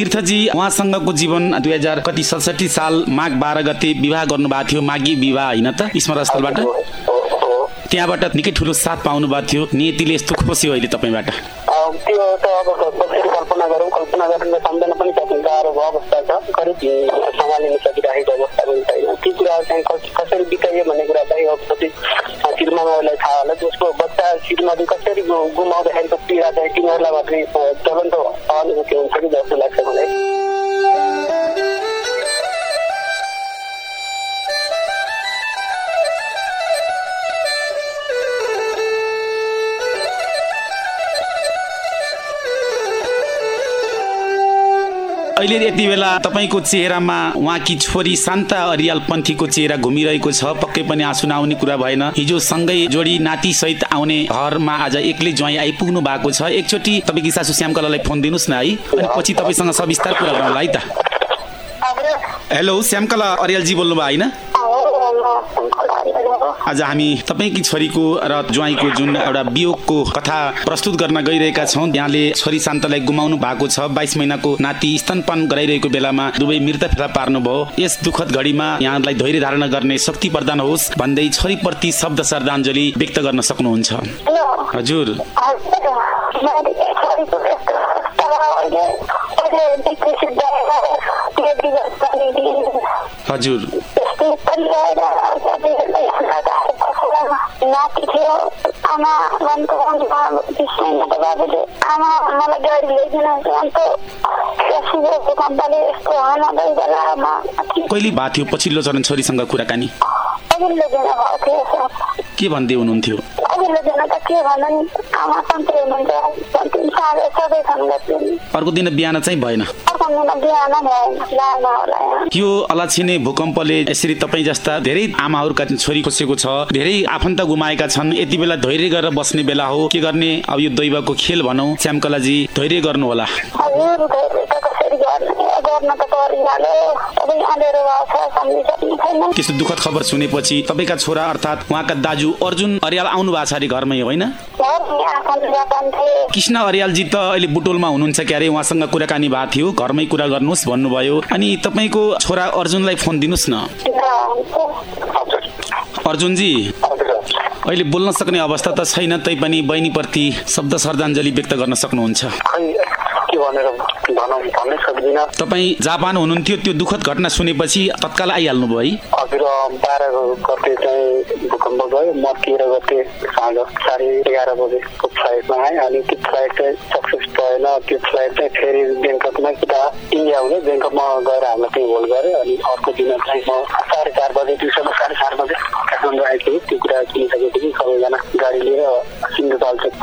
तीर्थजी उहाँसँगको जीवन दुई हजार कति सडसठी साल माघ बाह्र गते विवाह गर्नुभएको थियो माघी विवाह होइन त? हो। त्यहाँबाट निकै ठुलो साथ पाउनु भएको थियो। नियतिले यस्तो खोस्यो अहिले तपाईँबाट। त्यो त अब कल्पना गरौँ कल्पना गरेर सम्झन पनि सक्ने गाह्रो अवस्था छ। करिब सम्हालिन सकिरहेको अवस्था पनि छैन। ती कुराहरू चाहिँ कस- कसरी बिताइयो भन्ने कुरा चाहिँ अब कति श्रीमानहरूलाई थाहा होला। जसको बच्चा श्रीमादी कसरी गुमाउँदाखेरिको पीडा चाहिँ तिनीहरूलाई मात्रै ज्वलन्त अनुभूति हुन्छ कि जस्तो लाग्छ। अहिले यति बेला तपाईँको चेहरामा उहाँकी छोरी शान्ता अरियाल पन्थीको चेहरा घुमिरहेको छ। पक्कै पनि आँसु नआउने कुरा भएन। हिजो सँगै जोडी नाति सहित आउने घरमा आज एक्लै ज्वाइँ आइपुग्नु भएको छ। एकचोटि तपाईँकी सासु श्यामकलालाई फोन दिनुहोस् न है। अनि पछि तपाईँसँग सविस्तार कुरा गरौँला है त। हेलो श्यामकला अरियालजी बोल्नुभयो होइन? आज हामी तपाईँकी छोरीको र ज्वाइँको जुन एउटा वियोगको कथा प्रस्तुत गर्न गइरहेका छौँ यहाँले छोरी शान्तलाई गुमाउनु भएको छ। बाइस महिनाको नाति स्तनपान गराइरहेको बेलामा दुवै मृत फेला पार्नुभयो। यस दुःखद घडीमा यहाँलाई धैर्य धारण गर्ने शक्ति प्रदान होस् भन्दै छोरीप्रति शब्द श्रद्धाञ्जली व्यक्त गर्न सक्नुहुन्छ। हजुर। हजुर। नाति थियो आमा मनको बिस महिनाको बाबुले आमा मलाई गाडी ल्याइदिनु अन्त भूकम्पले यस्तो हाना गई बेलामा कहिले भएको थियो पछिल्लो चरण छोरीसँग कुराकानी. अघिल्लो दिन भएको थियो के भन्दै हुनुहुन्थ्यो? अर्को दिन बिहान चाहिँ भएन। यो अलाछिने भूकम्पले यसरी तपाईँ जस्ता धेरै आमाहरूका छोरी खोसेको छ धेरै आफन्त गुमाएका छन् यति बेला धैर्य गरेर बस्ने बेला हो। के गर्ने? अब यो दैवको खेल भनौँ। श्यामकलाजी धैर्य गर्नु त्यस्तो दुःखद खबर सुनेपछि तपाईँका छोरा अर्थात् उहाँका दाजु अर्जुन अरियाल आउनु भएको छ अरे घरमै होइन? कृष्ण अरियालजी त अहिले बुटोलमा हुनुहुन्छ क्यारे उहाँसँग कुराकानी भएको थियो। घरमै कुरा गर्नुहोस् भन्नुभयो। अनि तपाईँको छोरा अर्जुनलाई फोन दिनुहोस् न। अर्जुनजी अहिले बोल्न सक्ने अवस्था त छैन तैपनि बहिनीप्रति शब्द श्रद्धाञ्जली व्यक्त गर्न सक्नुहुन्छ। भनेर भनौँ भन्नै सक्दिनँ। तपाईँ जापान हुनुहुन्थ्यो त्यो दुःखद घटना सुनेपछि तत्काल आइहाल्नु भयो है? हजुर बाह्र गते चाहिँ भूकम्प गयो म तेह्र गते साँझ साढे एघार बजेको फ्लाइटमा आएँ अनि त्यो फ्लाइट चाहिँ सक्सेस भएन। त्यो फ्लाइट चाहिँ फेरि ब्याङ्ककमा कि त इन्डिया हुँदै ब्याङ्ककमा गएर हामीलाई त्यही होल्ड गरेँ अनि अर्को दिन चाहिँ म साढे चार बजे दिउँसोमा साढे चार बजे काठमाडौँ आइपुगेँ त्यो कुरा सुनिसकेपछि सबैजना गाडी लिएर सिन्धुपाल चाहिँ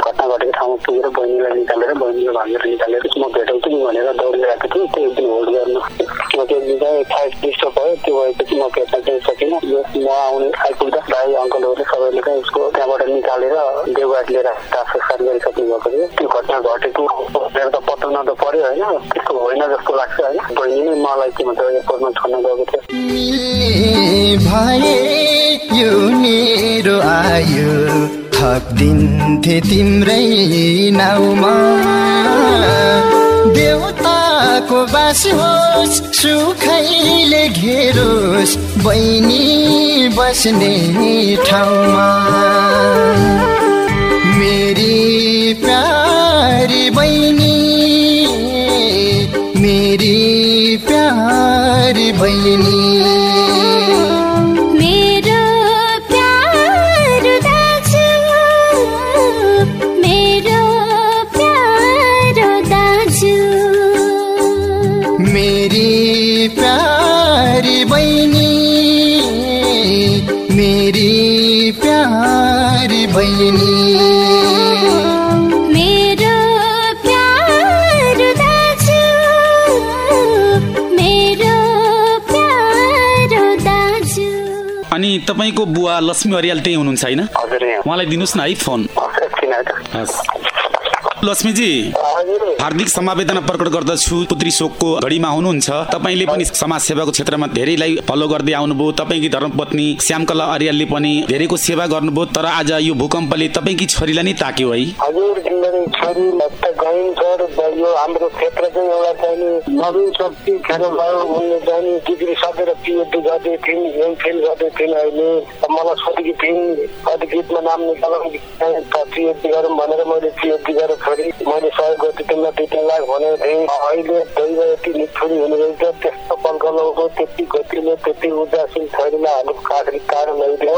ठाउँमा पुगेर बहिनीलाई निकालेर बहिनीले भनेर निकालेर म भेटौँ कि भनेर दौडिरहेको थिएँ। त्यो एक दिन होल्ड गर्नु। म त्यो दिन चाहिँ फ्लाइट डिस्टर्ब भयो त्यो भएपछि म भेट्न चाहिँ सकिनँ। म आउने आइपुग्दा भाइ अङ्कलहरूले सबैले चाहिँ उसको त्यहाँबाट निकालेर देवघाट लिएर ट्रान्सफर गरिसक्नु भएको थियो। त्यो घटना घटेको त पत्ताउन त पर्यो होइन। त्यस्तो होइन जस्तो लाग्छ होइन। बहिनी नै मलाई के भन्छ एयरपोर्टमा छोड्न गएको थियो। थपिदिन्थे तिम्रै नाउमा। देउताको बास होस् सुखैले घेरोस् बहिनी बस्ने ठाउँमा। मेरी प्यारी बहिनी मेरी प्यारी बहिनी। अनि तपाईँको बुवा लक्ष्मी अरियाल त्यही हुनुहुन्छ होइन? उहाँलाई दिनुहोस् न है फोन। हस्। लक्ष्मीजी हार्दिक समवेदना प्रकट गर्दछु। पुत्री शोकको घडीमा हुनुहुन्छ। तपाईँले पनि समाज सेवाको क्षेत्रमा धेरैलाई फलो गर्दै आउनुभयो। तपाईँकी धर्मपत्नी श्यामकला अर्यालले पनि धेरैको सेवा गर्नुभयो। तर आज यो भूकम्पले तपाईँकी छोरीलाई नै ताक्यो है। यो हाम्रो क्षेत्र चाहिँ एउटा चाहिँ नि नवीन शक्ति खेर भयो। उनले चाहिँ डिग्री सकेर पिएचडी गर्दै थिइन् एमफिल गर्दै थिइन् अहिले। मलाई सोधेकी थिइन् कति गीतमा नाम निकालौँ। पिएचडी गरौँ भनेर मैले पिएचडी गरेर छोडी मैले सहयोग गर्छु तिमीलाई दुई तिन लाख भनेको थिएँ अहिले दैवती छोरी हुने रहेछ त्यस्तो कलकलाउको त्यति गतिले त्यति उदासीन छोरीलाई हालेको काठरी कारण लैदियो।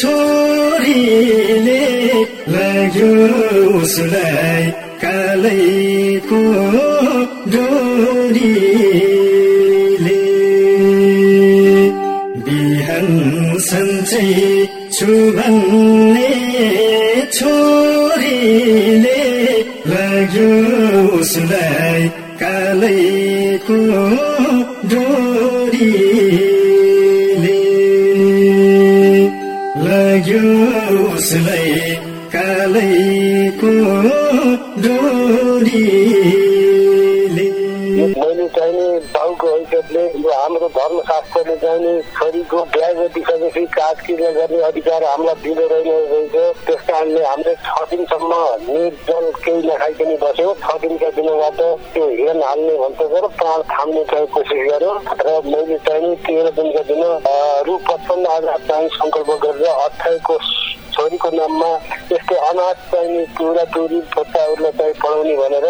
छोरीले लाग्यो छु भन्ने छोरीले लाग्यो उसलाई कालैको डोरीले। लाग्यो उसलाई कालैको डोरीले। हैसियतले यो हाम्रो धर्मशास्त्रले चाहिँ नि छोरीको बिहा गरिसकेपछि काट किर्न गर्ने अधिकार हामीलाई दिँदो रहेन रहेछ। त्यस कारणले हामीले छ दिनसम्म निर्जल केही नखाइकन बस्यो। छ दिनका दिनबाट त्यो हिरण हाल्ने भन्छ र प्राण थाम्ने चाहिँ कोसिस गर्यो। र मैले चाहिँ तेह्र दिनका दिन रु पचपन्न हजार चाहिँ सङ्कल्प गरेर अठाइको छोरीको नाममा यस्तै अनाथ चाहिने टुरा टुरी बच्चाहरूलाई चाहिँ पढाउने भनेर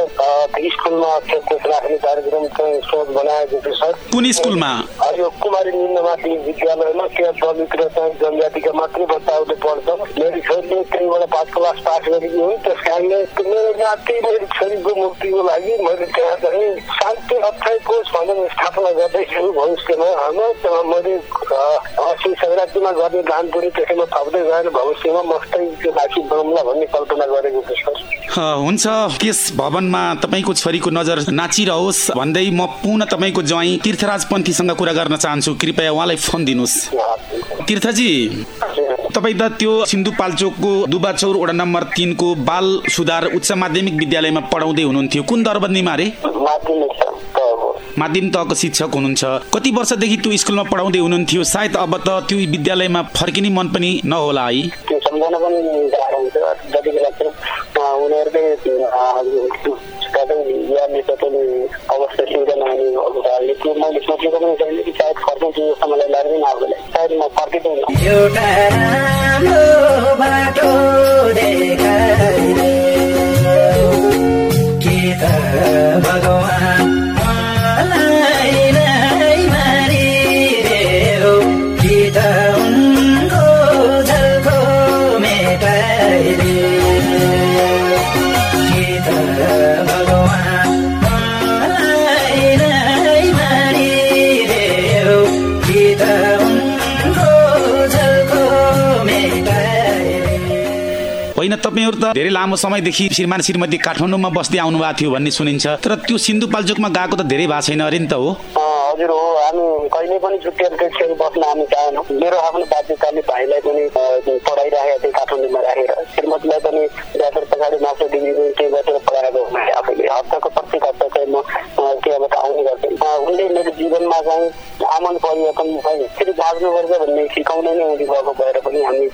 स्कुलमा अक्षर कोष राख्ने कार्यक्रम चाहिँ सोच बनाएको छु सर। कुन स्कुलमा? यो कुमारी निम्न माध्यमिक विद्यालयमा त्यहाँ दलित र चाहिँ जनजातिका मात्रै बच्चाहरूले पढ्छ मेरो छोरीले त्यहीँबाट पाँच क्लास पास गरेकी हुन्। त्यस कारणले मेरो नाति मेरो छोरीको मुक्तिको लागि मैले त्यहाँ चाहिँ शान्ति अक्षय कोष भनेर स्थापना गर्दैछु भविष्यमा। होइन त्यहाँ मैले अ, अस्सी सङ्क्रान्तिमा गर्ने दान पनि त्यसैमा थप्दै गएर भविष्यमा त्यो भन्ने कल्पना गरेको छु। हुन्छ। त्यस भवनमा तपाईँको छोरीको नजर नाचिरहोस्। भन्दै म पुनः तपाईँको ज्वाइँ तीर्थराज पन्थीसँग कुरा गर्न चाहन्छु। कृपया उहाँलाई फोन दिनुहोस्। तीर्थजी तपाईँ त त्यो सिन्धुपाल्चोकको दुबाचौर वडा नम्बर तिनको बाल सुधार उच्च माध्यमिक विद्यालयमा पढाउँदै हुनुहुन्थ्यो। कुन दरबन्दीमा अरे माध्यमिक तहको शिक्षक हुनुहुन्छ। कति वर्षदेखि त्यो स्कुलमा पढाउँदै हुनुहुन्थ्यो? सायद अब त त्यो विद्यालयमा फर्किने मन पनि नहोला है। सम्झना पनि गाह्रो हुन्छ जति बेला चाहिँ उनीहरूकै कतैले अवस्था सुविधा नहुने कारणले त्यो मैले सोचेको पनि छैन कि सायद जस्तो मलाई लाग्दैन आफूलाई सायद म फर्किँदैन होइन तपाईँहरू त? धेरै लामो समयदेखि श्रीमान श्रीमती काठमाडौँमा बस्दै आउनु भएको थियो भन्ने सुनिन्छ। तर त्यो सिन्धुपाल्चोकमा गएको त धेरै भएको छैन अरे नि त हो। हजुर हो। हामी कहिले पनि छुट्टिएर त्यसरी बस्न हामी चाहेनौँ मेरो आफ्नो बाध्यताले भाइलाई पनि पढाइराखेको थिएँ काठमाडौँमा राखेर। श्रीमतीलाई पनि ब्याचलर पछाडि मास्टर डिग्री के गरेर पढाएको हुनाले आफैले हप्ताको प्रत्येक हप्ता चाहिँ म त्यहाँबाट आउने गर्थेँ उनले मेरो जीवनमा चाहिँ आमन परिवर्तन चाहिँ यसरी बाँच्नुपर्छ भन्ने सिकाउनै नै हुने भएको भएर पनि हामी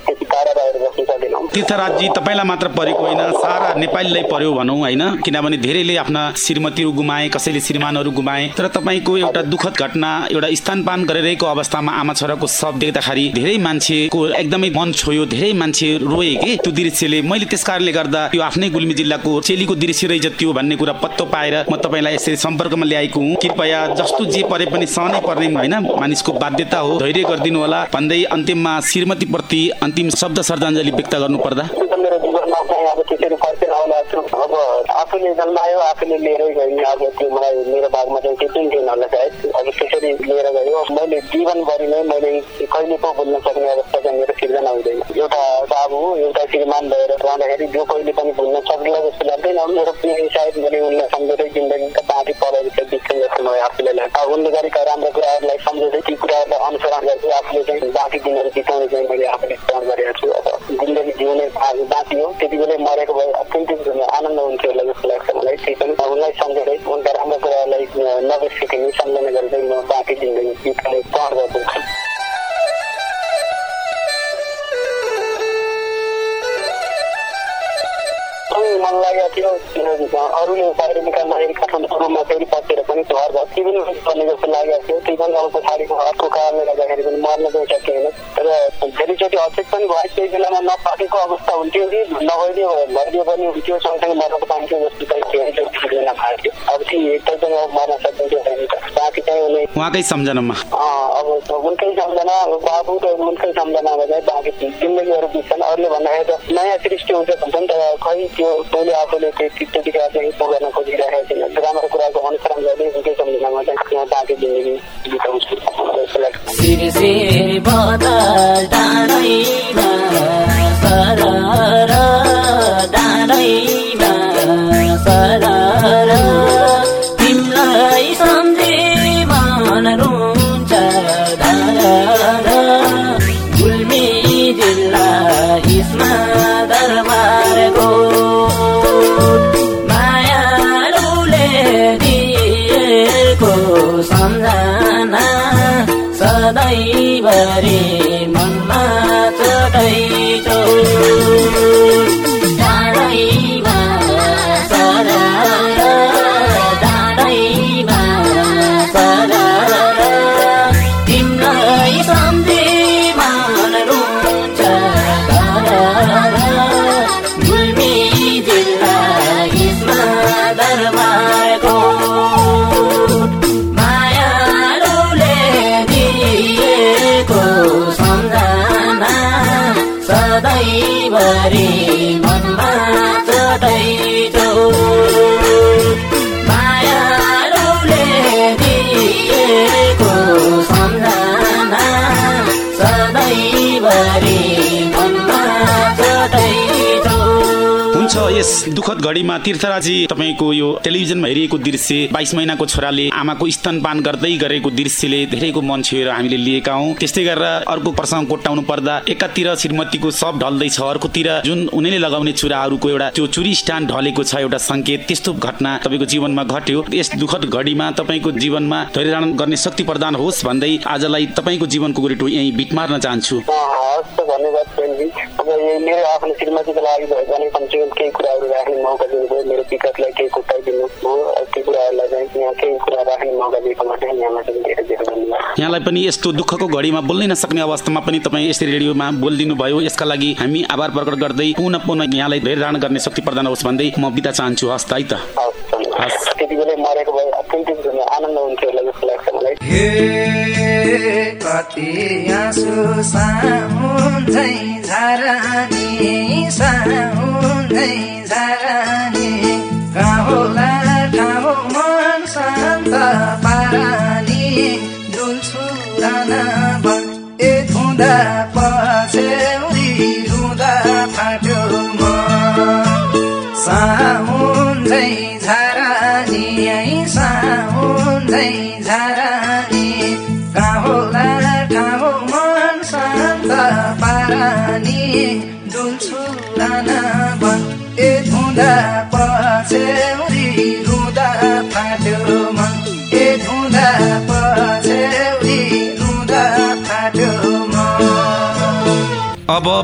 तीर्थराजजी तपाईँलाई मात्र परेको होइन सारा नेपालीलाई पर्यो भनौँ होइन किनभने धेरैले आफ्ना श्रीमतीहरू गुमाए कसैले श्रीमानहरू गुमाए तर तपाईँको एउटा दुःखद घटना एउटा स्तनपान गरिरहेको अवस्थामा आमा छोराको शव देख्दाखेरि धेरै मान्छेको एकदमै मन छोयो धेरै मान्छे रोए कि त्यो दृश्यले। मैले त्यस गर्दा यो आफ्नै गुल्मी जिल्लाको चेलीको दृश्य रहेछ त्यो भन्ने कुरा पत्तो पाएर म तपाईँलाई यसरी सम्पर्कमा ल्याएको हुँ। कृपया जस्तो जे परे पनि सहनै पर्ने होइन मानिसको बाध्यता हो। धैर्य गरिदिनु होला। भन्दै अन्तिममा श्रीमती प्रति अन्तिम शब्द श्रद्धाञ्जली व्यक्त गर्नु पर्दा त मेरो जीवनमा चाहिँ अब त्यसरी फर्केर आउला छु अब आफूले जन्मायो आफूले लिएरै गयो अब त्यो मलाई मेरो भागमा चाहिँ त्यो पनि थिएन होला सायद अब त्यसरी लिएर गयो मैले जीवनभरि नै मैले कहिले पो बोल्न सक्ने अवस्था चाहिँ मेरो सिर्जना हुँदैन एउटा बाबु हो एउटा श्रीमान भएर रहँदाखेरि जो कहिले पनि भुल्न सक्ला जस्तो लाग्दैन मेरो पिँढी सायद मैले उनलाई सम्झँदै जिन्दगीका बाँकी परेको छ बित्थेँ जस्तो मलाई आफूलाई लाग्छ उनले गरेका राम्रो कुराहरूलाई सम्झँदै ती कुराहरूलाई अनुसरण गर्छु आफूले चाहिँ बाँकी दिनहरू बिताउने चाहिँ मैले आफूले प्रण गरेको छु अब जिन्दगी जिउने भाग बाँकी हो त्यति बेलै मरेको भए अत्यन्त आनन्द हुन्थ्यो होला जस्तो लाग्छ मलाई त्यही पनि उनलाई सम्झेरै उनका राम्रो कुरालाई नबिर्सिकन सम्झना गर्दै म बाँकी जिन्दगी बिताउने पहर मन लागेको थियो। किन अरूले बाहिर निकाल्दाखेरि काठमाडौँ रुममा फेरि पसेर पनि घर भत्ती पनि पर्ने जस्तो लागेको थियो त्यही पनि अब पछाडिको अर्को कारणले गर्दाखेरि पनि मर्न गइ सकेन तर धेरैचोटि हचेत पनि भयो। त्यही बेलामा नपाकेको अवस्था हुन्थ्यो कि? नभइदियो भइदियो पनि हुन्थ्यो सँगसँगै मर्नको पाइन्थ्यो जस्तो चाहिँ भएको अब ती मर्न सकिन्थ्यो बाँकी चाहिँ उहाँकै सम्झनामा। अब उनकै सम्झना अब बाबु र उनकै सम्झना बजाय बाँकी जिन्दगीहरू बित्छन्। अरूले भन्दाखेरि त नयाँ सृष्टि हुन्छ भन्छ नि त खै त्यो आफूले त्यो त्यतिखेर चाहिँ पो गर्न खोजिरहेको छैन राम्रो कुराको अनुसरण गर्दै सम्झनामा चाहिँ बाँकी जिन्दगी बिताउँछु Maria. सधैँभरि मनमा चटैचो यस दुखद घडीमा तीर्थराजी तपाईँको यो टेलिभिजनमा हेरिएको दृश्य बाइस महिनाको छोराले आमाको स्तनपान गर्दै गरेको दृश्यले धेरैको मन छुएर हामीले लिएका हौँ। त्यस्तै गरेर अर्को प्रसङ्ग कोट्टाउनु पर्दा एकातिर श्रीमतीको सब ढल्दैछ अर्कोतिर जुन उनीले लगाउने चुराहरूको एउटा त्यो चुरी स्ट्यान्ड ढलेको छ एउटा सङ्केत त्यस्तो घटना तपाईँको जीवनमा घट्यो। यस दुखद घडीमा तपाईँको जीवनमा धैर्य गर्ने शक्ति प्रदान होस् भन्दै आजलाई तपाईँको जीवनको गोरेटो यहीँ बिट मार्न चाहन्छु। मेरो आफ्नो श्रीमतीको लागि कुराहरू राख्ने मौका दिनुभयो मेरो विगतलाई केही कुटाइदिनु भयो ती कुराहरूलाई चाहिँ यहाँ केही कुरा राख्ने मौका दिएकोमा चाहिँ यहाँलाई पनि धेरै धेरै धन्यवाद यहाँलाई पनि यस्तो दुःखको घडीमा बोल्नै नसक्ने अवस्थामा पनि तपाईँ यसरी रेडियोमा बोलिदिनु भयो यसका लागि हामी आभार प्रकट गर्दै पुनः पुनः यहाँलाई धेरै धारण गर्ने शक्ति प्रदान होस् भन्दै म बिदा चाहन्छु हस् त है त हस्। त्यति बेलै मरेको भए अत्यन्तै आनन्द हुन्थ्यो कति आँसु सामुन्दै झरानी सामुन्दै झरानी। गाउँला ठाउँ मन शान्त पारानी। डुल्छु राना बन ए धुँदा पछ्यौरी रुँदा फाट्यो मन। सामुन्दै झरानी ऐ डुल्छु राना बन ए धुँदा पछ्यौरी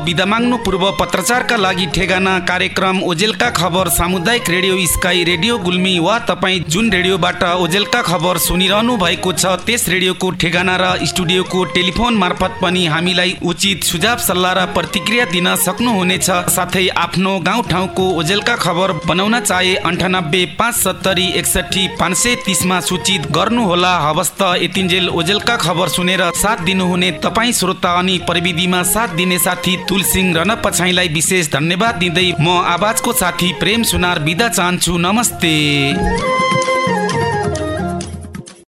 बिदा माग्नु पूर्व पत्रचारका लागि ठेगाना कार्यक्रम ओजेलका खबर सामुदायिक रेडियो स्काई रेडियो गुल्मी वा तपाईँ जुन रेडियोबाट ओजेलका खबर सुनिरहनु भएको छ त्यस रेडियोको ठेगाना र स्टुडियोको टेलिफोन मार्फत पनि हामीलाई उचित सुझाव सल्लाह र प्रतिक्रिया दिन सक्नुहुनेछ। साथै आफ्नो गाउँ ठाउँको ओजेलका खबर बनाउन चाहे अन्ठानब्बे पाँच सत्तरी एकसठी पाँच सय तिसमा सूचित गर्नुहोला। हवस् त यतिन्जेल ओजेलका खबर सुनेर साथ दिनुहुने तपाईँ श्रोता अनि प्रविधिमा साथ दिने साथी तुलसिंह रन पछाइलाई विशेष धन्यवाद दिँदै म आवाजको साथी प्रेम सुनार बिदा चाहन्छु। नमस्ते।